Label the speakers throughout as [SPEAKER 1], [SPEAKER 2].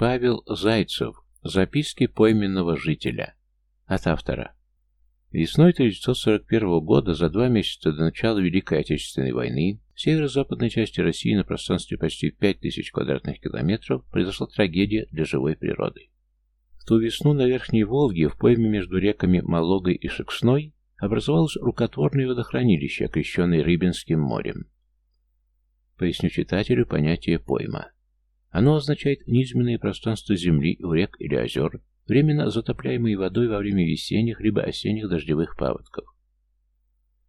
[SPEAKER 1] Павел Зайцев. Записки пойменного жителя. От автора. Весной 1941 года, за два месяца до начала Великой Отечественной войны, в северо-западной части России на пространстве почти 5000 квадратных километров произошла трагедия для живой природы. В ту весну на Верхней Волге, в пойме между реками Малогой и Шексной, образовалось рукотворное водохранилище, окрещенное Рыбинским морем. Поясню читателю понятие «пойма». Оно означает низменное пространство земли, у рек или озер, временно затопляемые водой во время весенних либо осенних дождевых паводков.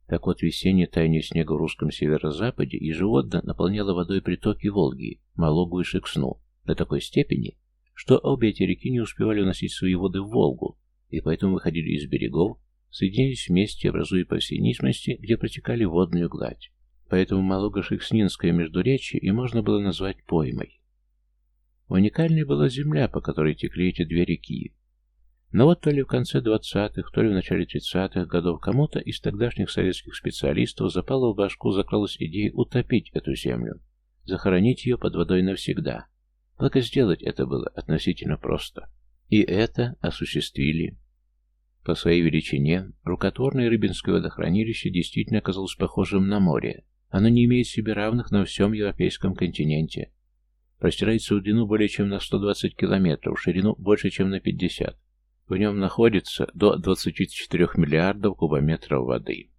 [SPEAKER 1] Так вот, весеннее таяние снега в русском северо-западе ежегодно наполняло водой притоки Волги, Малогу и Шексну до такой степени, что обе эти реки не успевали уносить свои воды в Волгу, и поэтому выходили из берегов, соединились вместе, образуя по всей низменности, где протекали водную гладь. Поэтому Малого-Шекснинское междуречье и можно было назвать поймой. Уникальной была земля, по которой текли эти две реки. Но вот то ли в конце 20-х, то ли в начале 30-х годов кому-то из тогдашних советских специалистов запало в башку, закралась идея утопить эту землю, захоронить ее под водой навсегда. Только сделать это было относительно просто. И это осуществили. По своей величине рукотворное Рыбинское водохранилище действительно оказалось похожим на море. Оно не имеет себе равных на всем европейском континенте простирается в длину более чем на 120 километров, в ширину больше, чем на 50. В нем находится до 24 миллиардов кубометров воды.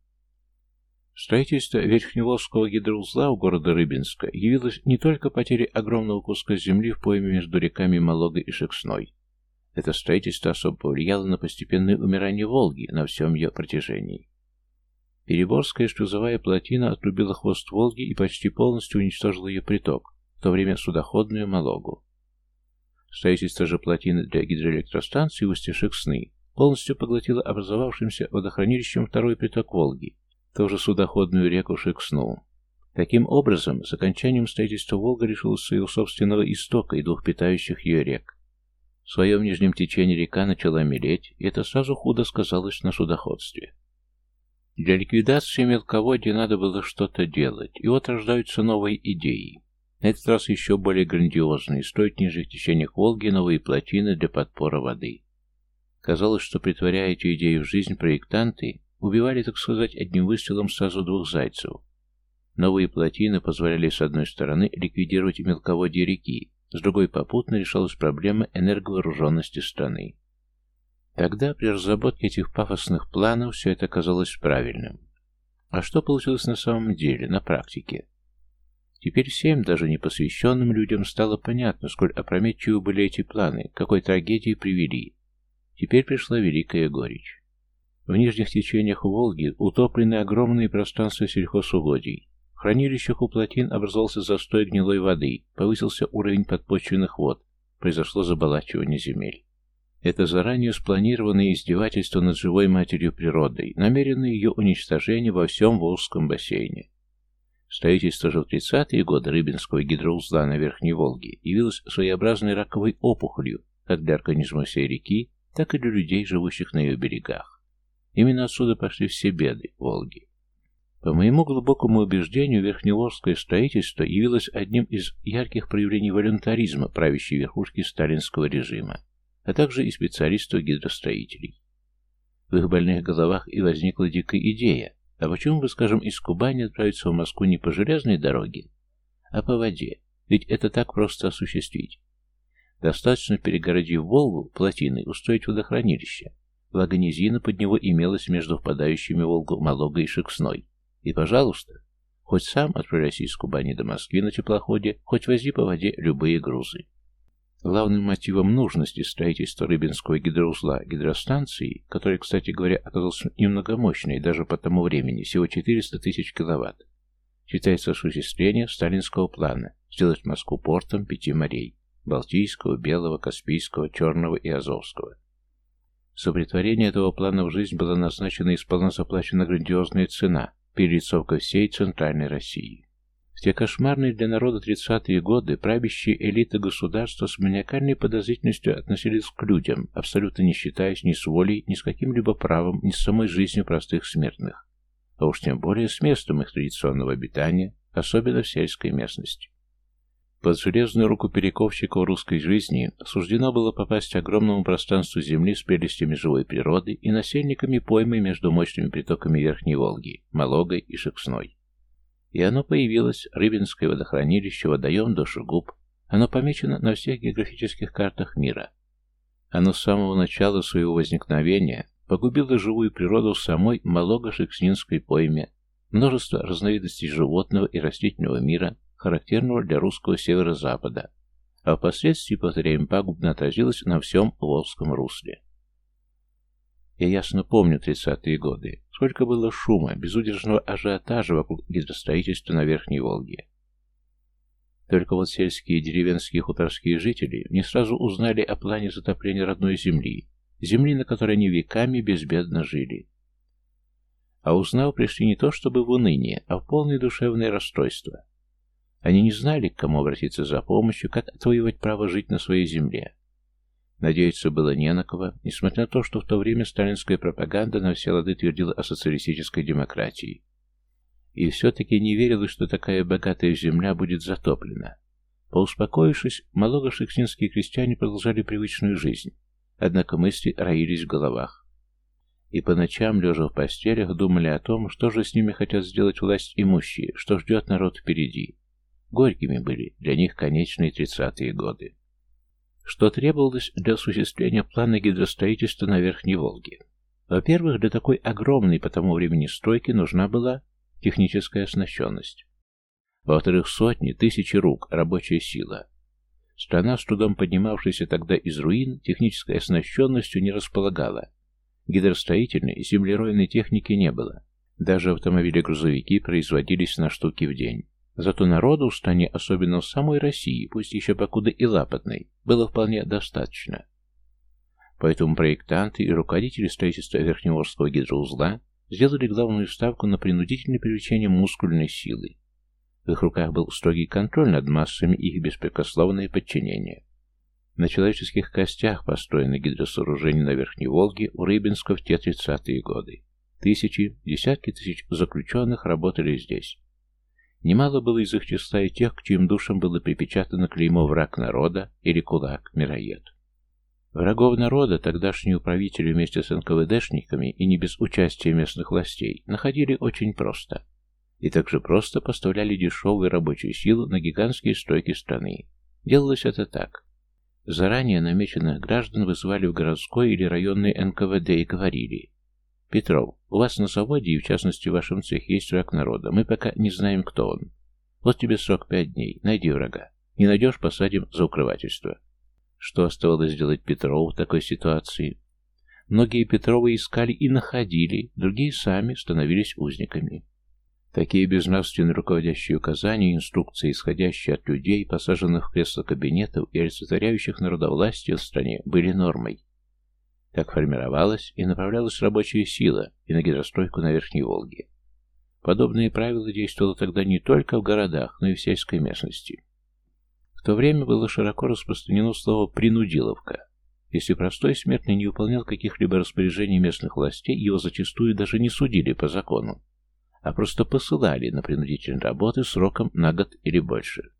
[SPEAKER 1] Строительство Верхневолжского гидроузла у города Рыбинска явилось не только потерей огромного куска земли в пойме между реками Малогой и Шексной. Это строительство особо повлияло на постепенное умирание Волги на всем ее протяжении. Переборская шлюзовая плотина отрубила хвост Волги и почти полностью уничтожила ее приток, в то время судоходную Малогу. Строительство же плотины для гидроэлектростанции Устья-Шексны полностью поглотило образовавшимся водохранилищем второй приток Волги, тоже судоходную реку Шексну. Таким образом, с окончанием строительства Волга решилась своего собственного истока и двух питающих ее рек. В своем нижнем течении река начала мелеть, и это сразу худо сказалось на судоходстве. Для ликвидации мелководья надо было что-то делать, и вот рождаются новые идеи. На этот раз еще более грандиозные, строить в нижних течениях Волги новые плотины для подпора воды. Казалось, что, притворяя эти идеи в жизнь, проектанты убивали, так сказать, одним выстрелом сразу двух зайцев. Новые плотины позволяли, с одной стороны, ликвидировать мелководье реки, с другой попутно решалась проблема энерговооруженности страны. Тогда, при разработке этих пафосных планов, все это казалось правильным. А что получилось на самом деле, на практике? Теперь всем, даже непосвященным людям, стало понятно, сколь опрометчивы были эти планы, какой трагедии привели. Теперь пришла великая горечь. В нижних течениях Волги утоплены огромные пространства сельхозугодий. В хранилищах у плотин образовался застой гнилой воды, повысился уровень подпочвенных вод, произошло заболачивание земель. Это заранее спланированное издевательство над живой матерью природой, намеренное ее уничтожение во всем Волжском бассейне. Строительство же в 30-е годы Рыбинского гидроузла на Верхней Волге явилось своеобразной раковой опухолью как для организма всей реки, так и для людей, живущих на ее берегах. Именно отсюда пошли все беды Волги. По моему глубокому убеждению, Верхневолжское строительство явилось одним из ярких проявлений волюнтаризма правящей верхушки сталинского режима, а также и специалистов-гидростроителей. В их больных головах и возникла дикая идея а почему бы, скажем, из Кубани отправиться в Москву не по железной дороге, а по воде? Ведь это так просто осуществить. Достаточно, перегородив Волгу плотиной, устроить водохранилище. Благо низина под него имелась между впадающими Волгу Малогой и Шексной. И, пожалуйста, хоть сам отправляйся из Кубани до Москвы на теплоходе, хоть вози по воде любые грузы. Главным мотивом нужности строительства Рыбинского гидроузла гидростанции, который, кстати говоря, оказался немного мощной даже по тому времени, всего 400 тысяч киловатт, считается осуществление сталинского плана сделать Москву портом пяти морей – Балтийского, Белого, Каспийского, Черного и Азовского. За притворение этого плана в жизнь была назначена и сполна заплачена грандиозная цена – перелицовка всей Центральной России. Те кошмарные для народа тридцатые годы правящие элиты государства с маниакальной подозрительностью относились к людям, абсолютно не считаясь ни с волей, ни с каким-либо правом, ни с самой жизнью простых смертных, а уж тем более с местом их традиционного обитания, особенно в сельской местности. Под железную руку перековщика русской жизни суждено было попасть огромному пространству земли с прелестями живой природы и насельниками поймы между мощными притоками Верхней Волги, Малогой и Шексной. И оно появилось, Рыбинское водохранилище, водоем Душегуб. Оно помечено на всех географических картах мира. Оно с самого начала своего возникновения погубило живую природу в самой Малого-Шекснинской пойме, множество разновидностей животного и растительного мира, характерного для русского северо-запада, а впоследствии, повторяем, пагубно отразилось на всем Волжском русле. Я ясно помню тридцатые годы, сколько было шума, безудержного ажиотажа вокруг гидростроительства на Верхней Волге. Только вот сельские и деревенские хуторские жители не сразу узнали о плане затопления родной земли, земли, на которой они веками безбедно жили. А узнав, пришли не то чтобы в уныние, а в полное душевное расстройство. Они не знали, к кому обратиться за помощью, как отвоевать право жить на своей земле. Надеяться было не на кого, несмотря на то, что в то время сталинская пропаганда на все лады твердила о социалистической демократии. И все-таки не верилось, что такая богатая земля будет затоплена. Поуспокоившись, малого-шекснинские крестьяне продолжали привычную жизнь, однако мысли роились в головах. И по ночам, лежа в постелях, думали о том, что же с ними хотят сделать власть имущие, что ждет народ впереди. Горькими были для них конечные тридцатые годы. Что требовалось для осуществления плана гидростроительства на Верхней Волге? Во-первых, для такой огромной по тому времени стройки нужна была техническая оснащенность. Во-вторых, сотни, тысячи рук, рабочая сила. Страна, с трудом поднимавшаяся тогда из руин, технической оснащенностью не располагала. Гидростроительной и землеройной техники не было. Даже автомобили-грузовики производились на штуки в день. Зато народу в стране, особенно в самой России, пусть еще покуда и лапотной, было вполне достаточно. Поэтому проектанты и руководители строительства Верхневорского гидроузла сделали главную ставку на принудительное привлечение мускульной силы. В их руках был строгий контроль над массами и их беспрекословное подчинение. На человеческих костях построено гидросооружение на Верхней Волге у Рыбинска в те 30-е годы. Тысячи, десятки тысяч заключенных работали здесь. Немало было из их числа и тех, к чьим душам было припечатано клеймо «враг народа» или «кулак-мироед». Врагов народа тогдашние управители вместе с НКВДшниками и не без участия местных властей находили очень просто. И также просто поставляли дешевую рабочую силу на гигантские стройки страны. Делалось это так. Заранее намеченных граждан вызывали в городской или районный НКВД и говорили «Петров, у вас на заводе и, в частности, в вашем цехе есть враг народа. Мы пока не знаем, кто он. Вот тебе срок пять дней. Найди врага. Не найдешь, посадим за укрывательство». Что оставалось делать Петрову в такой ситуации? Многие Петровы искали и находили, другие сами становились узниками. Такие безнравственные руководящие указания и инструкции, исходящие от людей, посаженных в кресло кабинетов и олицетворяющих народовластие в стране, были нормой. Так формировалась и направлялась рабочая сила и на гидростройку на Верхней Волге. Подобные правила действовали тогда не только в городах, но и в сельской местности. В то время было широко распространено слово «принудиловка». Если простой смертный не выполнял каких-либо распоряжений местных властей, его зачастую даже не судили по закону, а просто посылали на принудительные работы сроком на год или больше.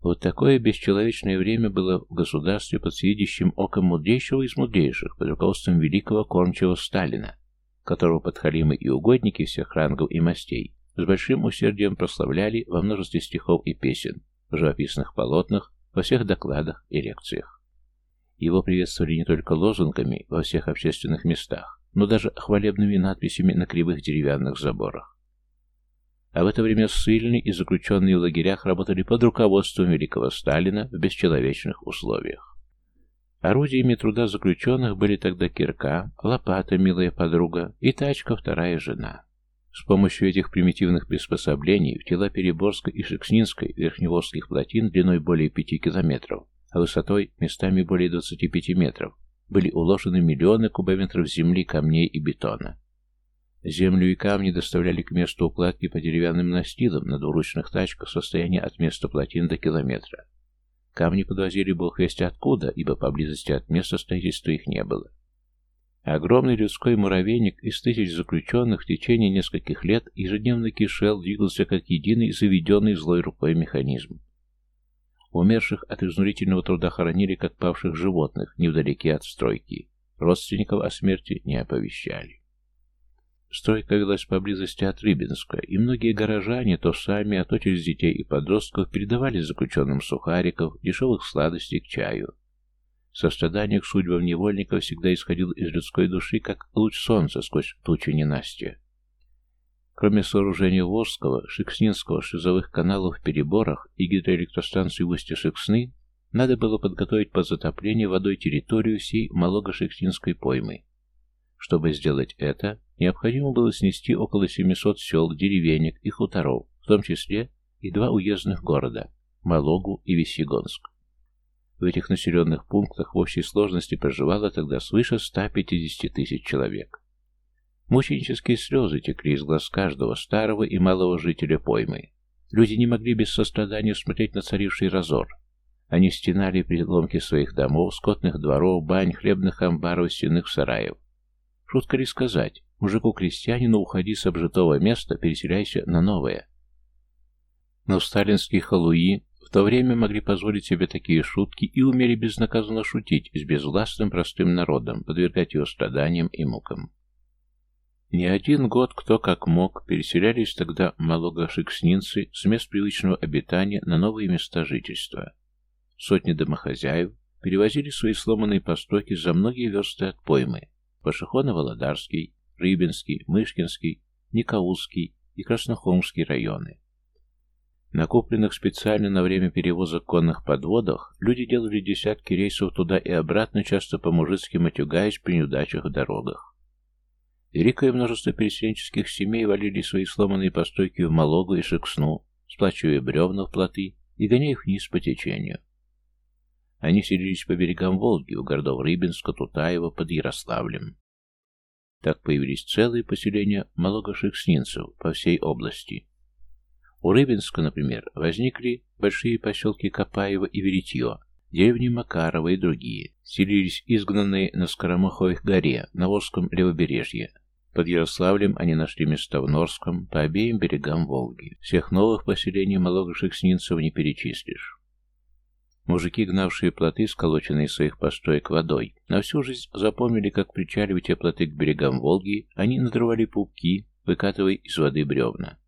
[SPEAKER 1] Вот такое бесчеловечное время было в государстве под съедящим оком мудрейшего из мудрейших под руководством великого кормчего Сталина, которого подхалимы и угодники всех рангов и мастей с большим усердием прославляли во множестве стихов и песен, в живописных полотнах, во всех докладах и лекциях. Его приветствовали не только лозунгами во всех общественных местах, но даже хвалебными надписями на кривых деревянных заборах. А в это время ссыльные и заключенные в лагерях работали под руководством великого Сталина в бесчеловечных условиях. Орудиями труда заключенных были тогда кирка, лопата, милая подруга, и тачка, вторая жена. С помощью этих примитивных приспособлений в тела Переборской и Шекснинской верхневолжских плотин длиной более 5 километров, а высотой местами более 25 метров, были уложены миллионы кубометров земли, камней и бетона. Землю и камни доставляли к месту укладки по деревянным настилам на двуручных тачках в состоянии от места плотин до километра. Камни подвозили бог весть откуда, ибо поблизости от места строительства их не было. Огромный людской муравейник из тысяч заключенных в течение нескольких лет ежедневно кишел, двигался как единый заведенный злой рукой механизм. Умерших от изнурительного труда хоронили, как павших животных, невдалеке от стройки. Родственников о смерти не оповещали. Стройка велась поблизости от Рыбинска, и многие горожане то сами, а то через детей и подростков передавали заключенным сухариков, дешевых сладостей к чаю. Сострадание к судьбам невольников всегда исходило из людской души, как луч солнца сквозь тучи ненастья. Кроме сооружения Волжского, Шекснинского, шлюзовых каналов в переборах и гидроэлектростанции в устье Шексны, надо было подготовить под затопление водой территорию всей Малого-Шекснинской поймы. Чтобы сделать это, необходимо было снести около 700 сел, деревенек и хуторов, в том числе и два уездных города – Малогу и Весьегонск. В этих населенных пунктах в общей сложности проживало тогда свыше 150 тысяч человек. Мученические слезы текли из глаз каждого старого и малого жителя поймы. Люди не могли без сострадания смотреть на царивший разор. Они стенали переломки своих домов, скотных дворов, бань, хлебных амбаров, стенных сараев. Шутка ли сказать, мужику-крестьянину уходи с обжитого места, переселяйся на новое. Но сталинские халуи в то время могли позволить себе такие шутки и умели безнаказанно шутить с безвластным простым народом, подвергать его страданиям и мукам. Не один год кто как мог переселялись тогда малогошекснинцы с мест привычного обитания на новые места жительства. Сотни домохозяев перевозили свои сломанные постройки за многие версты от поймы. Пашихоно-Володарский, Рыбинский, Мышкинский, Никаузский и Краснохомский районы. На купленных специально на время перевозок конных подводах люди делали десятки рейсов туда и обратно, часто по-мужицки матюгаясь при неудачах в дорогах. Великое множество переселенческих семей валили свои сломанные постройки в Малогу и Шексну, сплачивая бревна в плоты и гоняя их вниз по течению. Они селились по берегам Волги, у городов Рыбинска, Тутаева, под Ярославлем. Так появились целые поселения малогошекснинцев по всей области. У Рыбинска, например, возникли большие поселки Копаева и Веритье, деревни Макарова и другие. Селились изгнанные на Скоромаховых горе, на Волжском левобережье, под Ярославлем они нашли места в Норском, по обеим берегам Волги. Всех новых поселений малогоших снинцев не перечислишь. Мужики, гнавшие плоты, сколоченные из своих построек водой, на всю жизнь запомнили, как причаливать те плоты к берегам Волги, они надрывали пупки, выкатывая из воды бревна.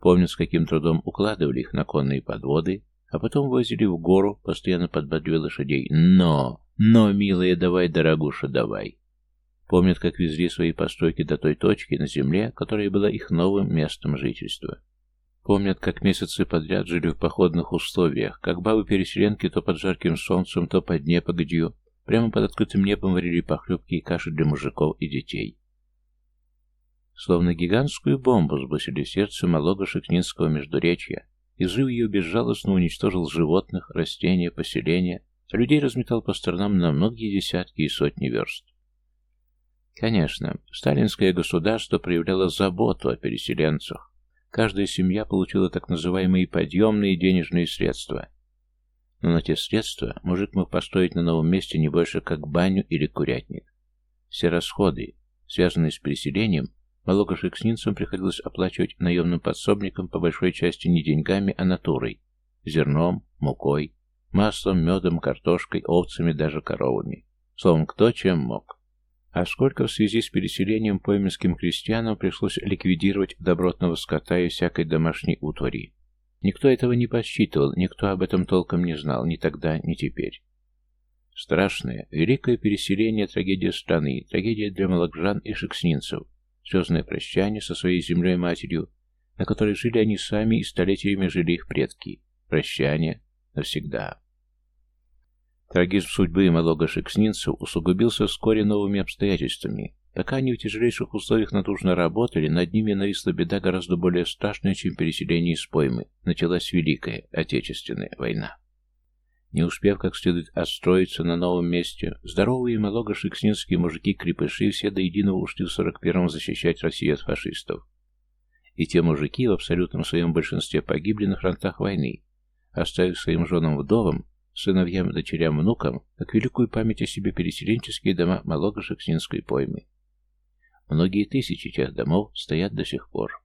[SPEAKER 1] Помнят, с каким трудом укладывали их на конные подводы, а потом возили в гору, постоянно подбадривая лошадей. «Но! Но, милая, давай, дорогуша, давай!» Помнят, как везли свои постройки до той точки на земле, которая была их новым местом жительства. Помнят, как месяцы подряд жили в походных условиях, как бабы-переселенки то под жарким солнцем, то под непогодью, прямо под открытым небом варили похлебки и каши для мужиков и детей. Словно гигантскую бомбу сбросили в сердце малого шекнинского междуречья, и взрыв ее безжалостно уничтожил животных, растения, поселения, а людей разметал по сторонам на многие десятки и сотни верст. Конечно, сталинское государство проявляло заботу о переселенцах. Каждая семья получила так называемые подъемные денежные средства. Но на те средства мужик мог построить на новом месте не больше, как баню или курятник. Все расходы, связанные с переселением, малогошекснинцам приходилось оплачивать наемным подсобникам по большой части не деньгами, а натурой, зерном, мукой, маслом, медом, картошкой, овцами, даже коровами. Словом, кто чем мог. А сколько в связи с переселением пойменским крестьянам пришлось ликвидировать добротного скота и всякой домашней утвари. Никто этого не подсчитывал, никто об этом толком не знал, ни тогда, ни теперь. Страшное, великое переселение, трагедия страны, трагедия для малогжан и шекснинцев, слезное прощание со своей землей-матерью, на которой жили они сами и столетиями жили их предки. Прощание навсегда. Трагизм судьбы малого шекснинцев усугубился вскоре новыми обстоятельствами. Пока они в тяжелейших условиях натужно работали, над ними нависла беда гораздо более страшная, чем переселение из поймы. Началась Великая Отечественная война. Не успев как следует отстроиться на новом месте, здоровые малого-шекснинские мужики-крепыши все до единого ушли в 41-м защищать Россию от фашистов. И те мужики в абсолютном своем большинстве погибли на фронтах войны, оставив своим женам-вдовам сыновьям, дочерям, внукам, как великую память о себе переселенческие дома Малого-Шекснинской поймы. Многие тысячи тех домов стоят до сих пор.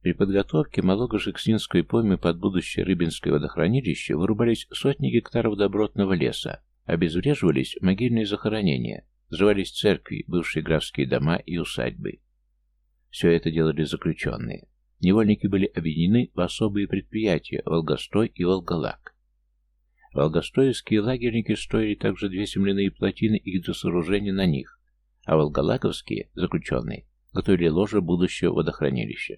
[SPEAKER 1] При подготовке Малого-Жексинской поймы под будущее Рыбинское водохранилище вырубались сотни гектаров добротного леса, обезвреживались могильные захоронения, взрывались церкви, бывшие графские дома и усадьбы. Все это делали заключенные. Невольники были объединены в особые предприятия Волгострой и Волголак. Волгостроевские лагерники строили также две земляные плотины и гидросооружения на них, а волголаковские, заключенные, готовили ложе будущего водохранилища.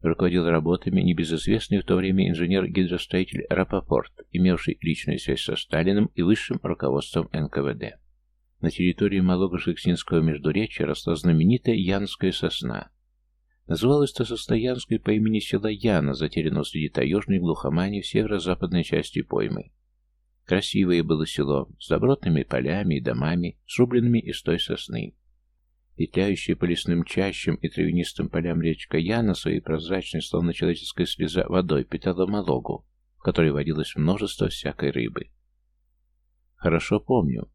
[SPEAKER 1] Руководил работами небезызвестный в то время инженер-гидростроитель Рапопорт, имевший личную связь со Сталиным и высшим руководством НКВД. На территории Малого-Шексинского междуречия росла знаменитая Янская сосна. Называлась эта сосна Янской по имени села Яна, затерянного среди таежной глухомани в северо-западной части поймы. Красивое было село, с добротными полями и домами, срубленными из той сосны. Петляющая по лесным чащам и травянистым полям речка Яна своей прозрачной, словно человеческая слеза, водой питала Малогу, в которой водилось множество всякой рыбы. Хорошо помню,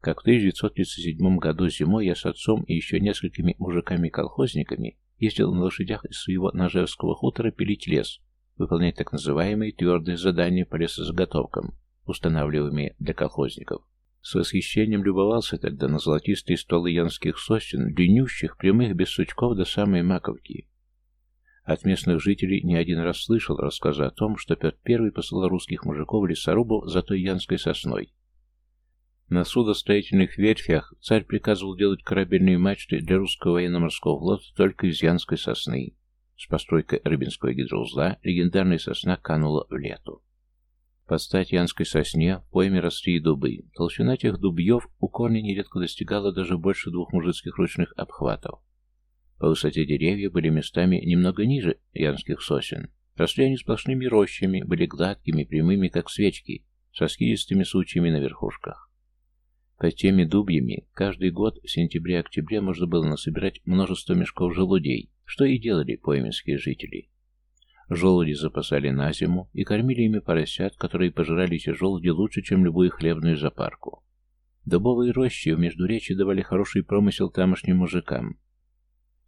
[SPEAKER 1] как в 1937 году зимой я с отцом и еще несколькими мужиками-колхозниками ездил на лошадях из своего Ножевского хутора пилить лес, выполнять так называемые твердые задания по лесозаготовкам, устанавливаемые для колхозников. С восхищением любовался тогда на золотистые стволы янских сосен, длиннющих, прямых, без сучков до самой маковки. От местных жителей не один раз слышал рассказы о том, что Петр I посылал русских мужиков-лесорубов за той янской сосной. На судостроительных верфях царь приказывал делать корабельные мачты для русского военно-морского флота только из янской сосны. С постройкой Рыбинского гидроузла легендарная сосна канула в лету. Под стать янской сосне в пойме росли и дубы. Толщина тех дубьев у корня нередко достигала даже больше двух мужицких ручных обхватов. По высоте деревья были местами немного ниже янских сосен. Росли они сплошными рощами, были гладкими, прямыми, как свечки, со скидистыми сучьями на верхушках. Под теми дубьями каждый год в сентябре-октябре можно было насобирать множество мешков желудей, что и делали пойменские жители. Желуди запасали на зиму и кормили ими поросят, которые пожирали эти желуди лучше, чем любую хлебную запарку. Дубовые рощи в Междуречи давали хороший промысел тамошним мужикам.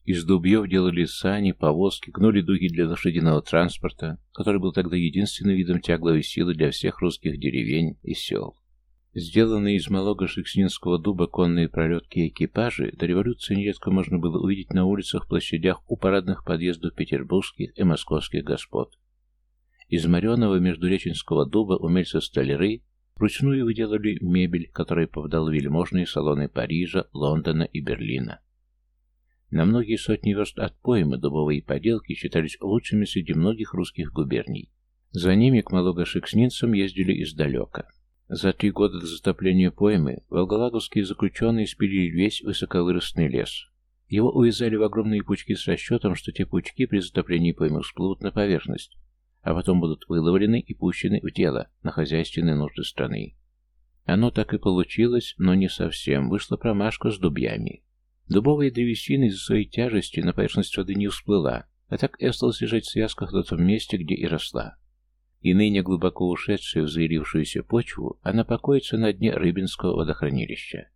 [SPEAKER 1] Из дубьев делали сани, повозки, гнули дуги для лошадиного транспорта, который был тогда единственным видом тягловой силы для всех русских деревень и сел. Сделанные из малого шекснинского дуба конные пролетки и экипажи до революции нередко можно было увидеть на улицах, площадях у парадных подъездов петербургских и московских господ. Из мореного междуреченского дуба умельцы-столяры вручную выделали мебель, которая повдал вельможные салоны Парижа, Лондона и Берлина. На многие сотни верст от поймы дубовые поделки считались лучшими среди многих русских губерний. За ними к малогошекснинцам ездили издалека. За три года до затопления поймы волголаговские заключенные спилили весь высоковыростный лес. Его увязали в огромные пучки с расчетом, что те пучки при затоплении поймы всплывут на поверхность, а потом будут выловлены и пущены в дело на хозяйственные нужды страны. Оно так и получилось, но не совсем. Вышла промашка с дубьями. Дубовая древесина из-за своей тяжести на поверхность воды не всплыла, а так и осталась лежать в связках на том месте, где и росла и ныне глубоко ушедшая в заилившуюся почву, она покоится на дне Рыбинского водохранилища.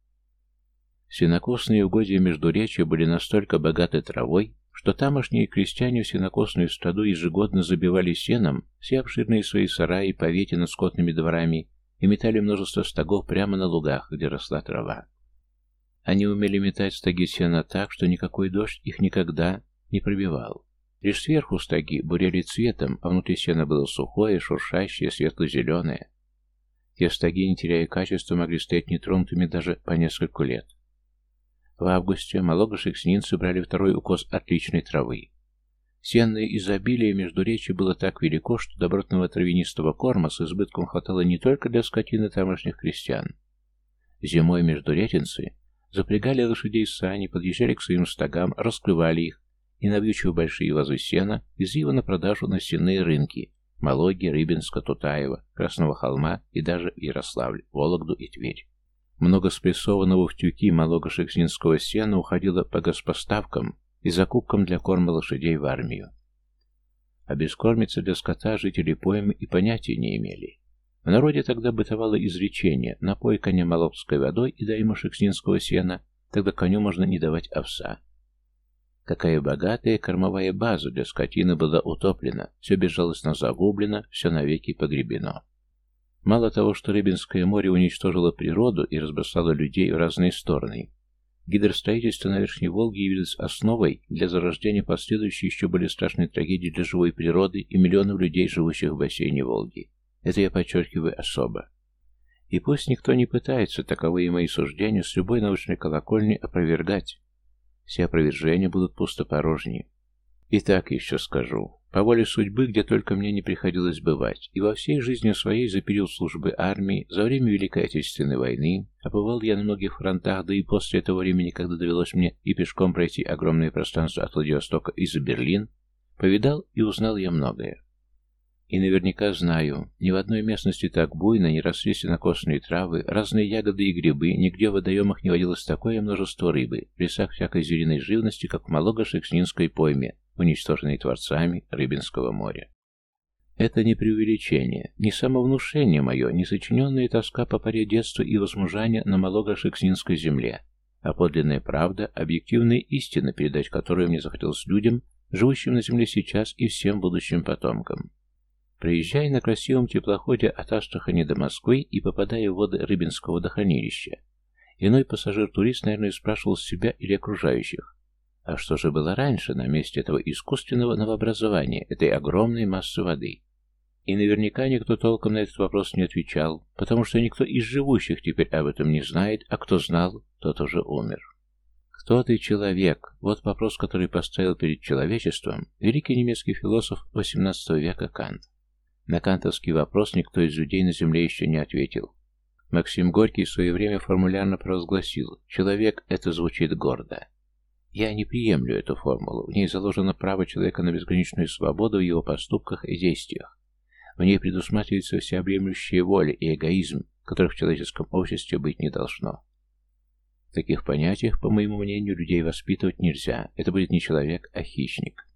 [SPEAKER 1] Сенокосные угодья Междуречья были настолько богаты травой, что тамошние крестьяне в сенокосную страду ежегодно забивали сеном все обширные свои сараи, повети над скотными дворами и метали множество стогов прямо на лугах, где росла трава. Они умели метать стоги сена так, что никакой дождь их никогда не пробивал. Лишь сверху стаги бурели цветом, а внутри сена было сухое, шуршащее, светло-зеленое. Те стаги, не теряя качества, могли стоять нетронутыми даже по несколько лет. В августе малогошекснинцы брали второй укос отличной травы. Сенное изобилие между речи было так велико, что добротного травянистого корма с избытком хватало не только для скотины тамошних крестьян. Зимой между ретинцы запрягали лошадей сани, подъезжали к своим стогам, раскрывали их, и, навьючив большие вазы сена, везли его на продажу на стенные рынки Малоги, Рыбинска, Тутаева, Красного холма и даже Ярославль, Вологду и Тверь. Много спрессованного в тюки малого-шекзинского сена уходило по госпоставкам и закупкам для корма лошадей в армию. А бескормицы для скота жители поймы и понятия не имели. В народе тогда бытовало изречение «напой коня молокской водой и дай ему шекснинского сена, тогда коню можно не давать овса». Какая богатая кормовая база для скотины была утоплена, все безжалостно загублено, все навеки погребено. Мало того, что Рыбинское море уничтожило природу и разбросало людей в разные стороны, гидростроительство на Верхней Волге явилось основой для зарождения последующей еще более страшной трагедии для живой природы и миллионов людей, живущих в бассейне Волги. Это я подчеркиваю особо. И пусть никто не пытается таковые мои суждения с любой научной колокольни опровергать. Все опровержения будут пустопорожние. И так еще скажу. По воле судьбы, где только мне не приходилось бывать, и во всей жизни своей за период службы армии, за время Великой Отечественной войны, а бывал я на многих фронтах, да и после этого времени, когда довелось мне и пешком пройти огромное пространство от Владивостока и за Берлин, повидал и узнал я многое. И наверняка знаю, ни в одной местности так буйно не росли сенокосные травы, разные ягоды и грибы, нигде в водоемах не водилось такое множество рыбы, в лесах всякой звериной живности, как в Малого-Шекснинской пойме, уничтоженной творцами Рыбинского моря. Это не преувеличение, не самовнушение мое, не сочиненная тоска по паре детства и возмужания на Малого-Шекснинской земле, а подлинная правда, объективная истина, передать которую мне захотелось людям, живущим на земле сейчас и всем будущим потомкам. Приезжая на красивом теплоходе от Астрахани до Москвы и попадая в воды Рыбинского водохранилища, иной пассажир-турист, наверное, спрашивал себя или окружающих, а что же было раньше на месте этого искусственного новообразования, этой огромной массы воды? И наверняка никто толком на этот вопрос не отвечал, потому что никто из живущих теперь об этом не знает, а кто знал, тот уже умер. Кто ты, человек? Вот вопрос, который поставил перед человечеством великий немецкий философ XVIII века Кант. На кантовский вопрос никто из людей на Земле еще не ответил. Максим Горький в свое время формулярно провозгласил «Человек – это звучит гордо». Я не приемлю эту формулу. В ней заложено право человека на безграничную свободу в его поступках и действиях. В ней предусматривается всеобъемлющая воля и эгоизм, которых в человеческом обществе быть не должно. В таких понятиях, по моему мнению, людей воспитывать нельзя. Это будет не человек, а хищник.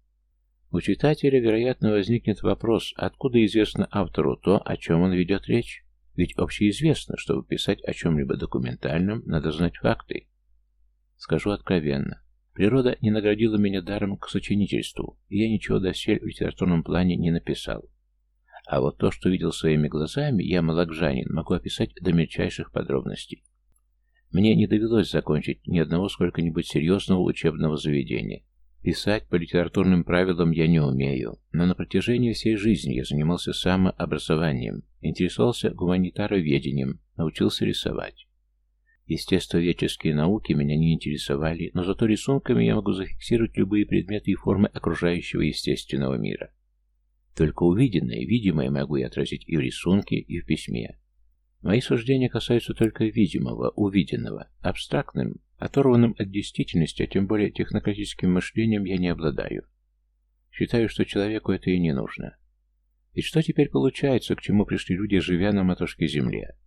[SPEAKER 1] У читателя, вероятно, возникнет вопрос, откуда известно автору то, о чем он ведет речь? Ведь общеизвестно, чтобы писать о чем-либо документальном, надо знать факты. Скажу откровенно. Природа не наградила меня даром к сочинительству, и я ничего досель в литературном плане не написал. А вот то, что видел своими глазами, я, малакжанин, могу описать до мельчайших подробностей. Мне не довелось закончить ни одного сколько-нибудь серьезного учебного заведения. Писать по литературным правилам я не умею, но на протяжении всей жизни я занимался самообразованием, интересовался гуманитароведением, научился рисовать. Естествоведческие науки меня не интересовали, но зато рисунками я могу зафиксировать любые предметы и формы окружающего естественного мира. Только увиденное, видимое могу я отразить и в рисунке, и в письме. Мои суждения касаются только видимого, увиденного. Абстрактным, оторванным от действительности, а тем более технократическим мышлением я не обладаю. Считаю, что человеку это и не нужно. Ведь что теперь получается, к чему пришли люди, живя на матушке Земле?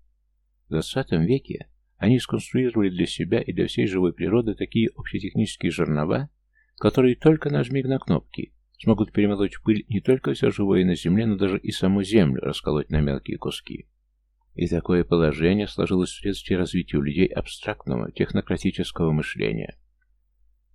[SPEAKER 1] В 20 веке они сконструировали для себя и для всей живой природы такие общетехнические жернова, которые только нажми на кнопки смогут перемолоть пыль не только все живое на Земле, но даже и саму Землю расколоть на мелкие куски. И такое положение сложилось вследствие развития у людей абстрактного, технократического мышления.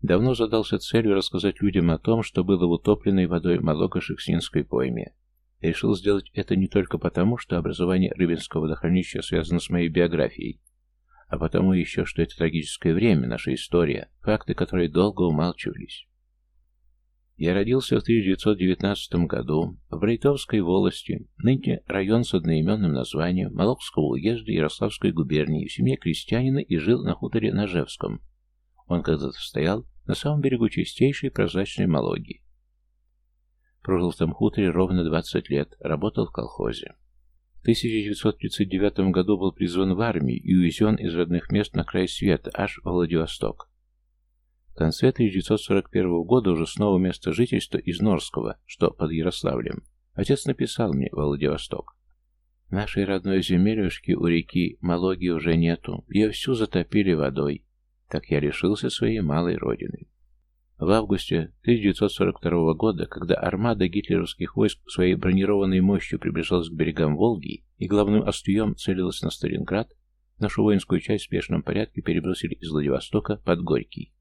[SPEAKER 1] Давно задался целью рассказать людям о том, что было в утопленной водой Малого-Шексинской пойме. решил сделать это не только потому, что образование Рыбинского водохранилища связано с моей биографией, а потому еще, что это трагическое время, наша история, факты, которые долго умалчивались. Я родился в 1919 году в Брейтовской волости, ныне район с одноименным названием Молокского уезда Ярославской губернии, в семье крестьянина и жил на хуторе Ножевском. Он когда-то стоял на самом берегу чистейшей прозрачной Мологии. Прожил в том хуторе ровно 20 лет, работал в колхозе. В 1939 году был призван в армию и увезен из родных мест на край света, аж в Владивосток. В конце 1941 года уже снова место жительства из Норского, что под Ярославлем. Отец написал мне во Владивосток. Нашей родной земелюшки у реки Малоги уже нету, ее всю затопили водой. Так я лишился своей малой родины. В августе 1942 года, когда армада гитлеровских войск своей бронированной мощью приближалась к берегам Волги и главным острием целилась на Сталинград, нашу воинскую часть в спешном порядке перебросили из Владивостока под Горький.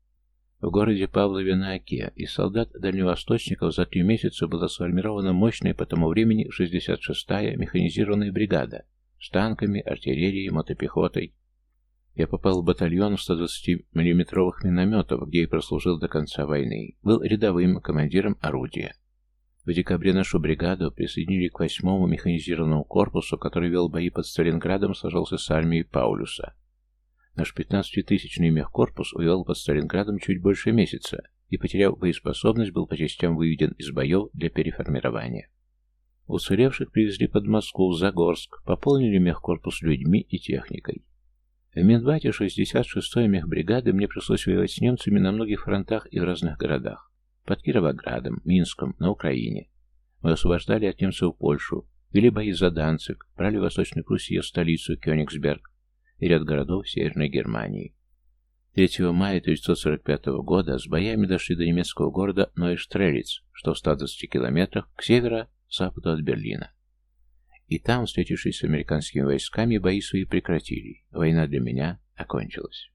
[SPEAKER 1] В городе Павлове на Оке из солдат-дальневосточников за три месяца была сформирована мощная по тому времени 66-я механизированная бригада с танками, артиллерией, мотопехотой. Я попал в батальон 120 миллиметровых минометов, где и прослужил до конца войны. Был рядовым командиром орудия. В декабре нашу бригаду присоединили к 8-му механизированному корпусу, который вел бои под Сталинградом, сажался с армией Паулюса. Наш 15-тысячный мехкорпус увел под Сталинградом чуть больше месяца и, потеряв боеспособность, был по частям выведен из боев для переформирования. Уцелевших привезли под Москву, в Загорск, пополнили мехкорпус людьми и техникой. В Медбате 66-й мехбригады мне пришлось воевать с немцами на многих фронтах и в разных городах. Под Кировоградом, Минском, на Украине. Мы освобождали от немцев Польшу, вели бои за Данцик, брали Восточную Пруссию столицу Кёнигсберг, и ряд городов Северной Германии. 3 мая 1945 года с боями дошли до немецкого города Нойштрелиц, что в 120 километрах к северо-западу от Берлина. И там, встретившись с американскими войсками, бои свои прекратили. Война для меня окончилась.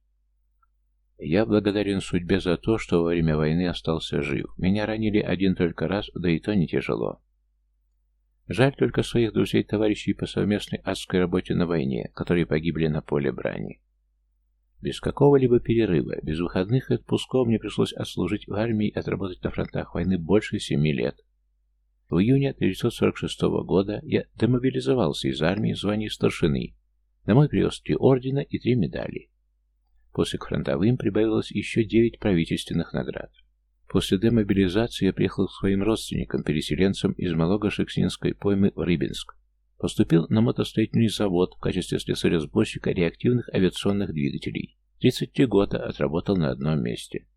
[SPEAKER 1] Я благодарен судьбе за то, что во время войны остался жив. Меня ранили один только раз, да и то не тяжело. Жаль только своих друзей-товарищей по совместной адской работе на войне, которые погибли на поле брани. Без какого-либо перерыва, без выходных и отпусков мне пришлось отслужить в армии и отработать на фронтах войны больше семи лет. В июне 1946 года я демобилизовался из армии в звании старшины. Домой привез три ордена и три медали. После к фронтовым прибавилось еще девять правительственных наград. После демобилизации я приехал к своим родственникам, переселенцам из Малого-Шексинской поймы в Рыбинск. Поступил на мотостроительный завод в качестве слесаря-сборщика реактивных авиационных двигателей. 33 года отработал на одном месте.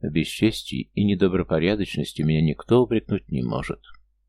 [SPEAKER 1] В бесчестии и недобропорядочности меня никто упрекнуть не может.